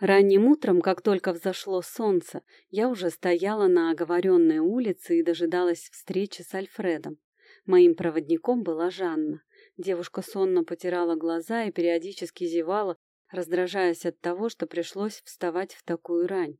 Ранним утром, как только взошло солнце, я уже стояла на оговоренной улице и дожидалась встречи с Альфредом. Моим проводником была Жанна. Девушка сонно потирала глаза и периодически зевала, раздражаясь от того, что пришлось вставать в такую рань.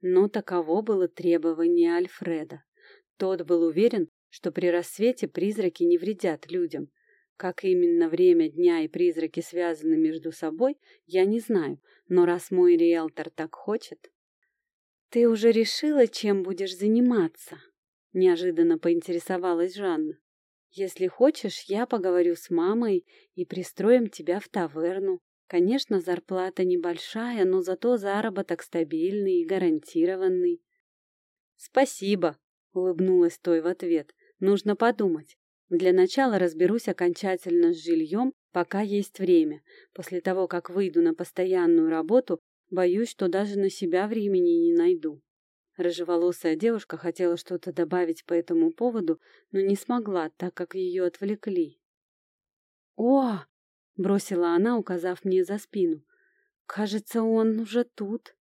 Но таково было требование Альфреда. Тот был уверен, что при рассвете призраки не вредят людям, как именно время дня и призраки связаны между собой, я не знаю, но раз мой риэлтор так хочет... «Ты уже решила, чем будешь заниматься?» — неожиданно поинтересовалась Жанна. «Если хочешь, я поговорю с мамой и пристроим тебя в таверну. Конечно, зарплата небольшая, но зато заработок стабильный и гарантированный». «Спасибо», — улыбнулась той в ответ. «Нужно подумать. Для начала разберусь окончательно с жильем, пока есть время. После того, как выйду на постоянную работу, боюсь, что даже на себя времени не найду. Рыжеволосая девушка хотела что-то добавить по этому поводу, но не смогла, так как ее отвлекли. «О!» — бросила она, указав мне за спину. «Кажется, он уже тут».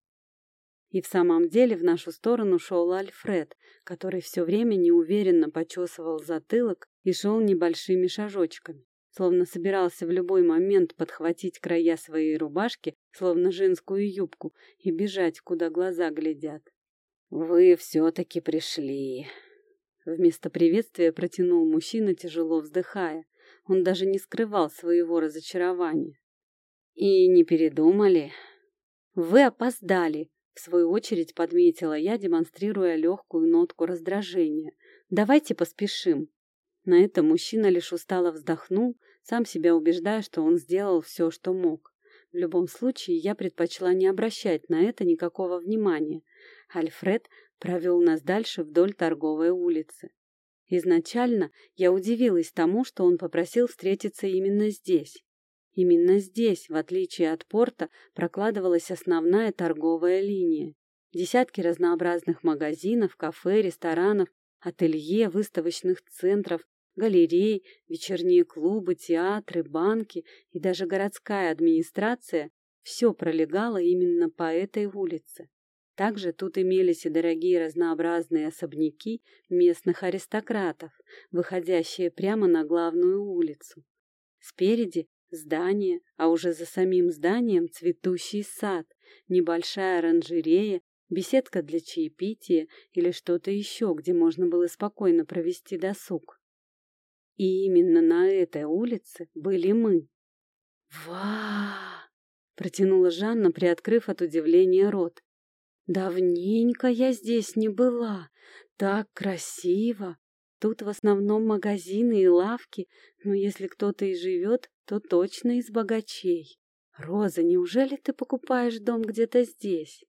И в самом деле в нашу сторону шел Альфред, который все время неуверенно почесывал затылок и шел небольшими шажочками, словно собирался в любой момент подхватить края своей рубашки, словно женскую юбку, и бежать, куда глаза глядят. «Вы все-таки пришли!» Вместо приветствия протянул мужчина, тяжело вздыхая. Он даже не скрывал своего разочарования. «И не передумали?» «Вы опоздали!» В свою очередь подметила я, демонстрируя легкую нотку раздражения. «Давайте поспешим». На это мужчина лишь устало вздохнул, сам себя убеждая, что он сделал все, что мог. В любом случае, я предпочла не обращать на это никакого внимания. Альфред провел нас дальше вдоль торговой улицы. Изначально я удивилась тому, что он попросил встретиться именно здесь. Именно здесь, в отличие от порта, прокладывалась основная торговая линия. Десятки разнообразных магазинов, кафе, ресторанов, ателье, выставочных центров, галерей, вечерние клубы, театры, банки и даже городская администрация – все пролегало именно по этой улице. Также тут имелись и дорогие разнообразные особняки местных аристократов, выходящие прямо на главную улицу. Спереди Здание, а уже за самим зданием цветущий сад, небольшая оранжерея, беседка для чаепития или что-то еще, где можно было спокойно провести досуг. И именно на этой улице были мы. «Ва!» — протянула Жанна, приоткрыв от удивления рот. «Давненько я здесь не была. Так красиво! Тут в основном магазины и лавки, но если кто-то и живет, то точно из богачей. Роза, неужели ты покупаешь дом где-то здесь?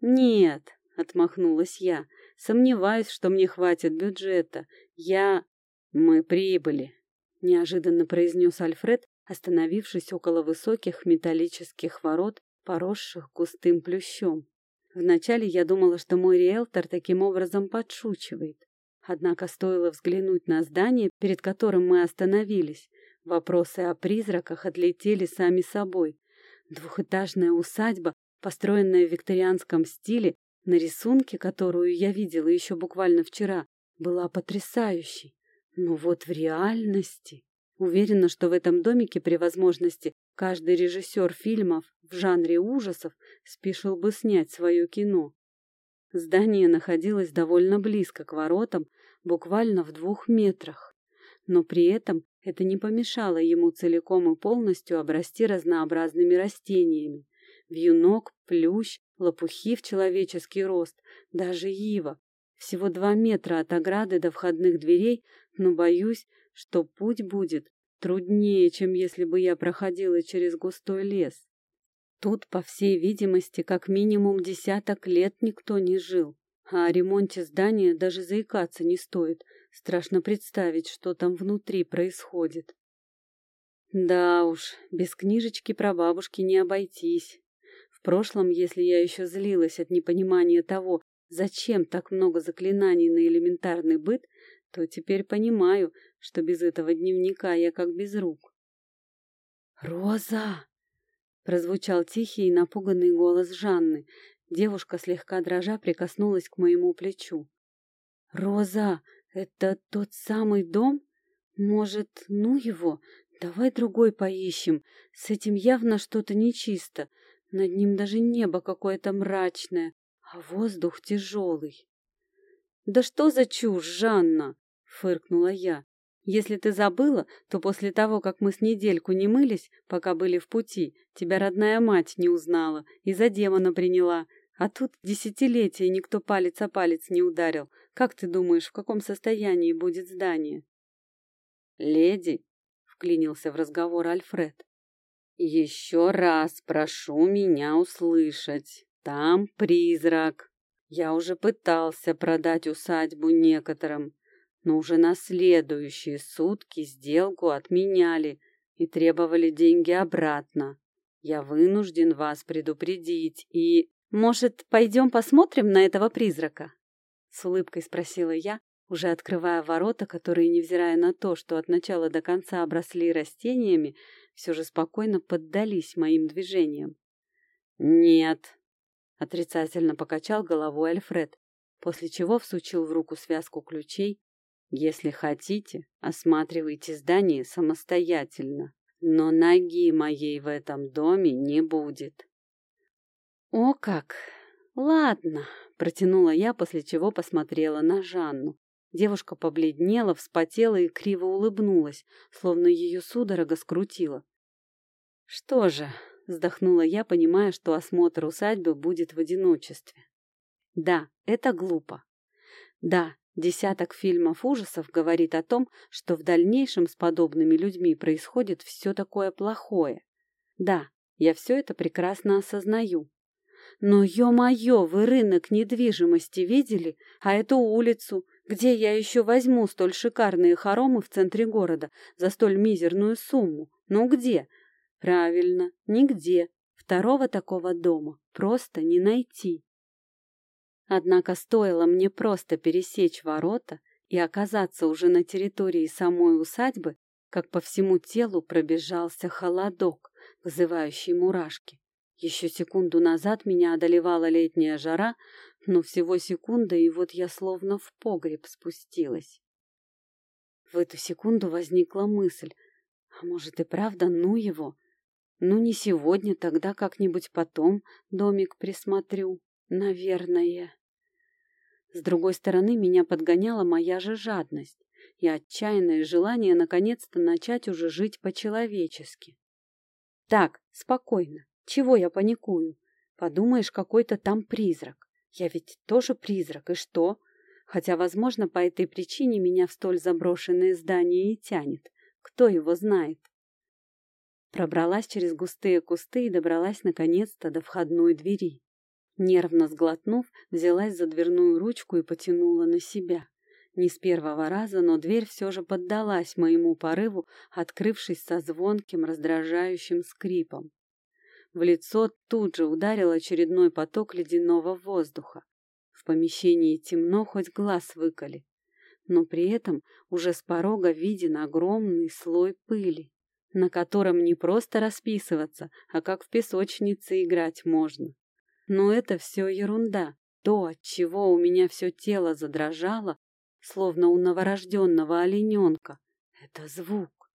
Нет, отмахнулась я. Сомневаюсь, что мне хватит бюджета. Я... Мы прибыли, неожиданно произнес Альфред, остановившись около высоких металлических ворот, поросших густым плющом. Вначале я думала, что мой риэлтор таким образом подшучивает. Однако стоило взглянуть на здание, перед которым мы остановились. Вопросы о призраках отлетели сами собой. Двухэтажная усадьба, построенная в викторианском стиле, на рисунке, которую я видела еще буквально вчера, была потрясающей. Но вот в реальности... Уверена, что в этом домике при возможности каждый режиссер фильмов в жанре ужасов спешил бы снять свое кино. Здание находилось довольно близко к воротам, буквально в двух метрах. Но при этом это не помешало ему целиком и полностью обрасти разнообразными растениями. Вьюнок, плющ, лопухи в человеческий рост, даже ива. Всего два метра от ограды до входных дверей, но боюсь, что путь будет труднее, чем если бы я проходила через густой лес. Тут, по всей видимости, как минимум десяток лет никто не жил, а о ремонте здания даже заикаться не стоит. Страшно представить, что там внутри происходит. Да уж, без книжечки про бабушки не обойтись. В прошлом, если я еще злилась от непонимания того, зачем так много заклинаний на элементарный быт, то теперь понимаю, что без этого дневника я как без рук. «Роза!» прозвучал тихий и напуганный голос Жанны. Девушка, слегка дрожа, прикоснулась к моему плечу. «Роза, это тот самый дом? Может, ну его? Давай другой поищем. С этим явно что-то нечисто. Над ним даже небо какое-то мрачное, а воздух тяжелый». «Да что за чушь, Жанна!» — фыркнула я. Если ты забыла, то после того, как мы с недельку не мылись, пока были в пути, тебя родная мать не узнала и за демона приняла. А тут десятилетия никто палец о палец не ударил. Как ты думаешь, в каком состоянии будет здание? Леди, вклинился в разговор Альфред. Еще раз прошу меня услышать. Там призрак. Я уже пытался продать усадьбу некоторым, но уже на следующие сутки сделку отменяли и требовали деньги обратно. Я вынужден вас предупредить и... Может, пойдем посмотрим на этого призрака? С улыбкой спросила я, уже открывая ворота, которые, невзирая на то, что от начала до конца обросли растениями, все же спокойно поддались моим движениям. «Нет», — отрицательно покачал головой Альфред, после чего всучил в руку связку ключей если хотите, осматривайте здание самостоятельно, но ноги моей в этом доме не будет. О как! Ладно, протянула я, после чего посмотрела на Жанну. Девушка побледнела, вспотела и криво улыбнулась, словно ее судорога скрутила. Что же, вздохнула я, понимая, что осмотр усадьбы будет в одиночестве. Да, это глупо. Да, Десяток фильмов ужасов говорит о том, что в дальнейшем с подобными людьми происходит все такое плохое. Да, я все это прекрасно осознаю. Но, ё-моё, вы рынок недвижимости видели? А эту улицу? Где я еще возьму столь шикарные хоромы в центре города за столь мизерную сумму? Ну где? Правильно, нигде. Второго такого дома просто не найти. Однако стоило мне просто пересечь ворота и оказаться уже на территории самой усадьбы, как по всему телу пробежался холодок, вызывающий мурашки. Еще секунду назад меня одолевала летняя жара, но всего секунда, и вот я словно в погреб спустилась. В эту секунду возникла мысль, а может и правда, ну его? Ну не сегодня, тогда как-нибудь потом домик присмотрю, наверное. С другой стороны, меня подгоняла моя же жадность и отчаянное желание наконец-то начать уже жить по-человечески. Так, спокойно. Чего я паникую? Подумаешь, какой-то там призрак. Я ведь тоже призрак, и что? Хотя, возможно, по этой причине меня в столь заброшенное здание и тянет. Кто его знает? Пробралась через густые кусты и добралась наконец-то до входной двери. Нервно сглотнув, взялась за дверную ручку и потянула на себя. Не с первого раза, но дверь все же поддалась моему порыву, открывшись со звонким, раздражающим скрипом. В лицо тут же ударил очередной поток ледяного воздуха. В помещении темно, хоть глаз выколи. Но при этом уже с порога виден огромный слой пыли, на котором не просто расписываться, а как в песочнице играть можно. Но это все ерунда. То, от чего у меня все тело задрожало, словно у новорожденного олененка, это звук.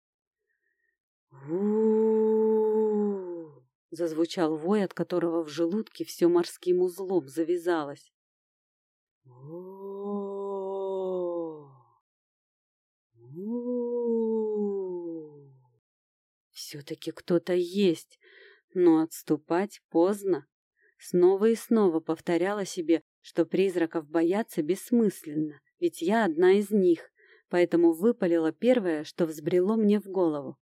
у зазвучал вой, от которого в желудке все морским узлом завязалось. Все-таки кто-то есть, но отступать поздно. Снова и снова повторяла себе, что призраков бояться бессмысленно, ведь я одна из них, поэтому выпалила первое, что взбрело мне в голову.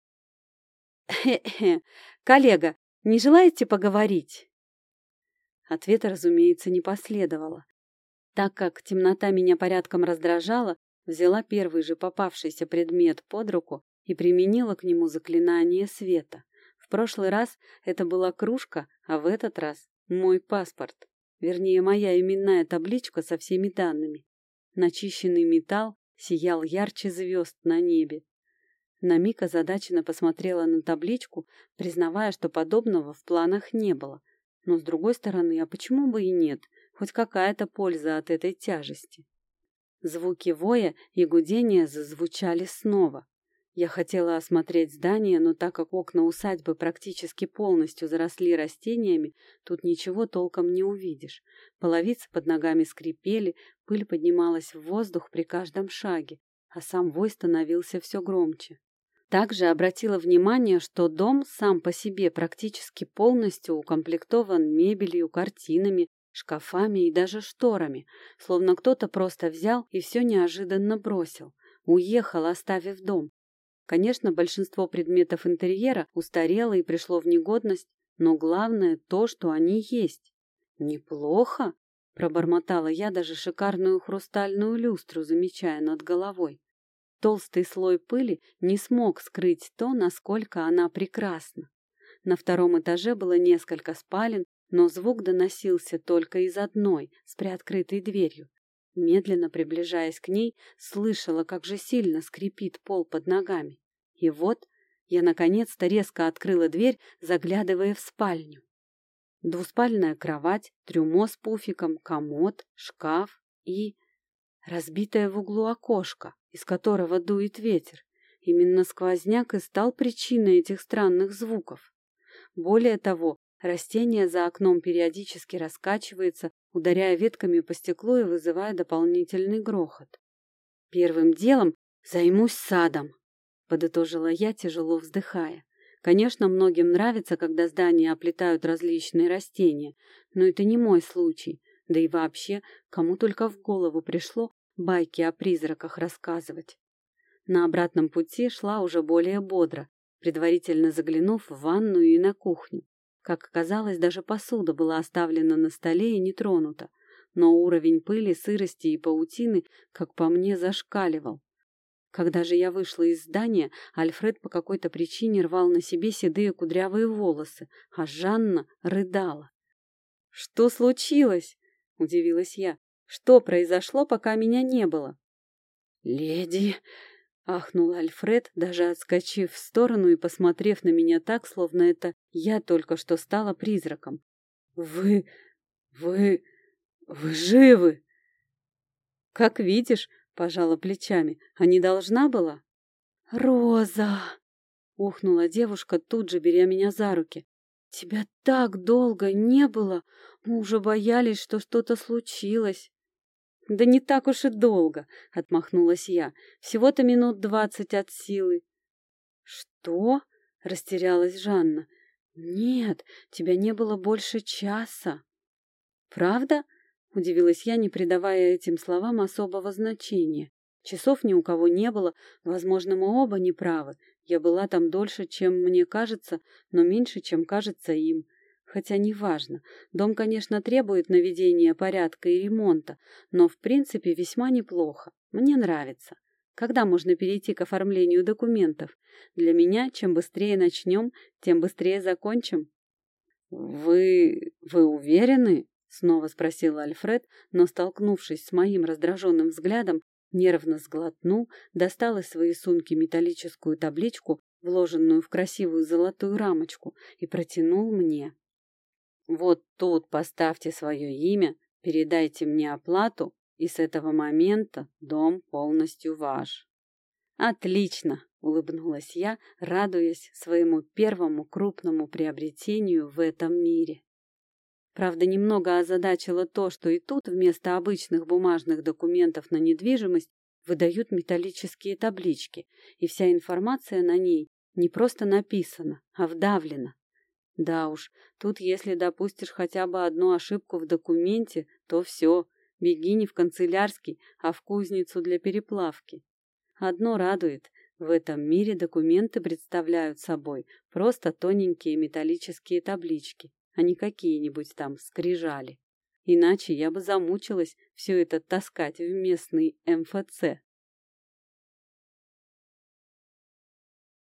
«Хе-хе, коллега, не желаете поговорить?» Ответа, разумеется, не последовало. Так как темнота меня порядком раздражала, взяла первый же попавшийся предмет под руку и применила к нему заклинание света. В прошлый раз это была кружка, а в этот раз мой паспорт, вернее, моя именная табличка со всеми данными. Начищенный металл сиял ярче звезд на небе. На миг озадаченно посмотрела на табличку, признавая, что подобного в планах не было. Но, с другой стороны, а почему бы и нет? Хоть какая-то польза от этой тяжести. Звуки воя и гудения зазвучали снова. Я хотела осмотреть здание, но так как окна усадьбы практически полностью заросли растениями, тут ничего толком не увидишь. Половицы под ногами скрипели, пыль поднималась в воздух при каждом шаге, а сам вой становился все громче. Также обратила внимание, что дом сам по себе практически полностью укомплектован мебелью, картинами, шкафами и даже шторами, словно кто-то просто взял и все неожиданно бросил. Уехал, оставив дом. Конечно, большинство предметов интерьера устарело и пришло в негодность, но главное то, что они есть. «Неплохо», — пробормотала я даже шикарную хрустальную люстру, замечая над головой. Толстый слой пыли не смог скрыть то, насколько она прекрасна. На втором этаже было несколько спален, но звук доносился только из одной, с приоткрытой дверью. Медленно приближаясь к ней, слышала, как же сильно скрипит пол под ногами. И вот я наконец-то резко открыла дверь, заглядывая в спальню. Двуспальная кровать, трюмо с пуфиком, комод, шкаф и... разбитое в углу окошко, из которого дует ветер. Именно сквозняк и стал причиной этих странных звуков. Более того, Растение за окном периодически раскачивается, ударяя ветками по стеклу и вызывая дополнительный грохот. «Первым делом займусь садом», — подытожила я, тяжело вздыхая. Конечно, многим нравится, когда здания оплетают различные растения, но это не мой случай. Да и вообще, кому только в голову пришло байки о призраках рассказывать. На обратном пути шла уже более бодро, предварительно заглянув в ванную и на кухню. Как оказалось, даже посуда была оставлена на столе и не тронута, но уровень пыли, сырости и паутины, как по мне, зашкаливал. Когда же я вышла из здания, Альфред по какой-то причине рвал на себе седые кудрявые волосы, а Жанна рыдала. «Что случилось?» — удивилась я. «Что произошло, пока меня не было?» «Леди!» Ахнул Альфред, даже отскочив в сторону и посмотрев на меня так, словно это я только что стала призраком. «Вы... вы... вы живы!» «Как видишь», — пожала плечами, — «а не должна была?» «Роза!» — ухнула девушка, тут же беря меня за руки. «Тебя так долго не было! Мы уже боялись, что что-то случилось!» «Да не так уж и долго», — отмахнулась я. «Всего-то минут двадцать от силы». «Что?» — растерялась Жанна. «Нет, тебя не было больше часа». «Правда?» — удивилась я, не придавая этим словам особого значения. Часов ни у кого не было, возможно, мы оба не правы. Я была там дольше, чем мне кажется, но меньше, чем кажется им. Хотя неважно. Дом, конечно, требует наведения порядка и ремонта, но в принципе весьма неплохо. Мне нравится. Когда можно перейти к оформлению документов? Для меня, чем быстрее начнем, тем быстрее закончим. «Вы... вы уверены?» — снова спросил Альфред, но, столкнувшись с моим раздраженным взглядом, нервно сглотнул, достал из своей сумки металлическую табличку, вложенную в красивую золотую рамочку, и протянул мне. Вот тут поставьте свое имя, передайте мне оплату, и с этого момента дом полностью ваш. Отлично, улыбнулась я, радуясь своему первому крупному приобретению в этом мире. Правда, немного озадачило то, что и тут вместо обычных бумажных документов на недвижимость выдают металлические таблички, и вся информация на ней не просто написана, а вдавлена. Да уж, тут если допустишь хотя бы одну ошибку в документе, то все, беги не в канцелярский, а в кузницу для переплавки. Одно радует, в этом мире документы представляют собой просто тоненькие металлические таблички, а не какие-нибудь там скрижали. Иначе я бы замучилась все это таскать в местный МФЦ.